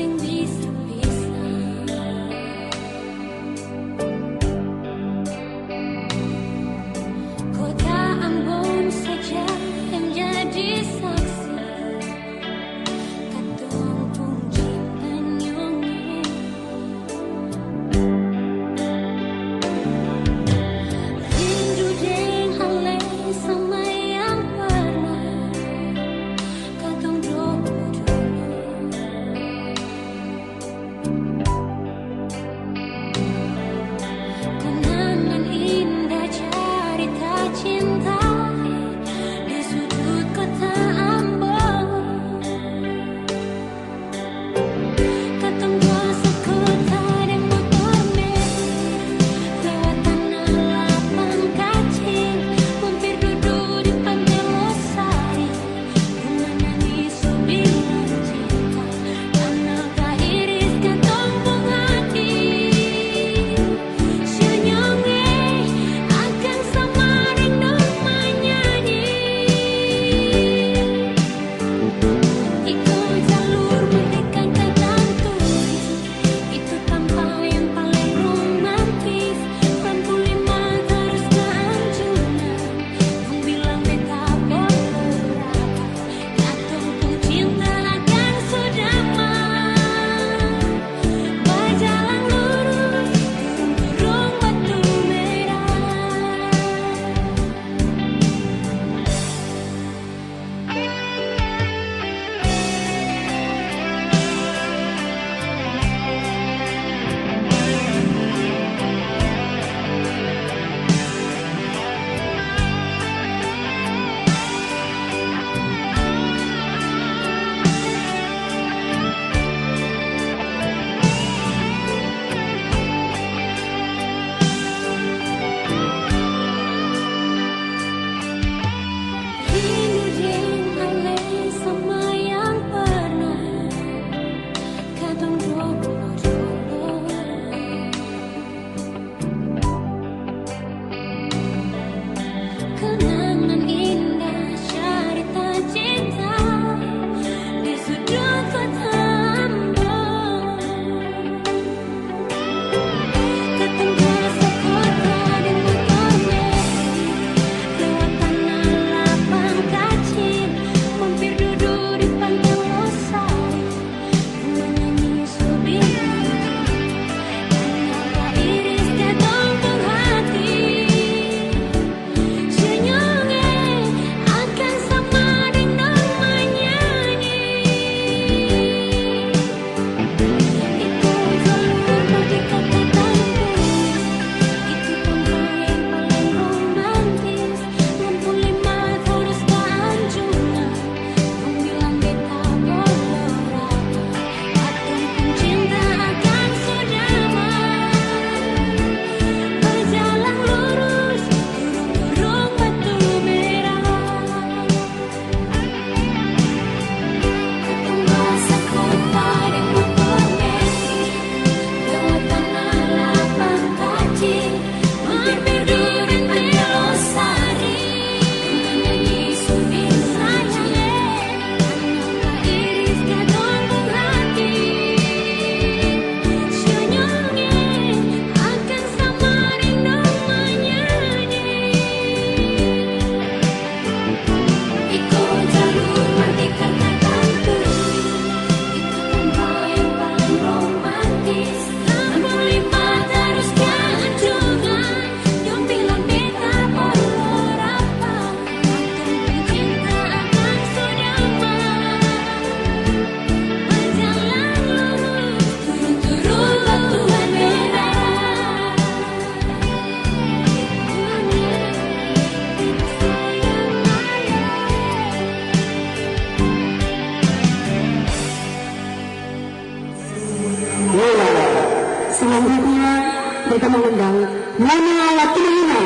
everything Kita mengundang Nana Latina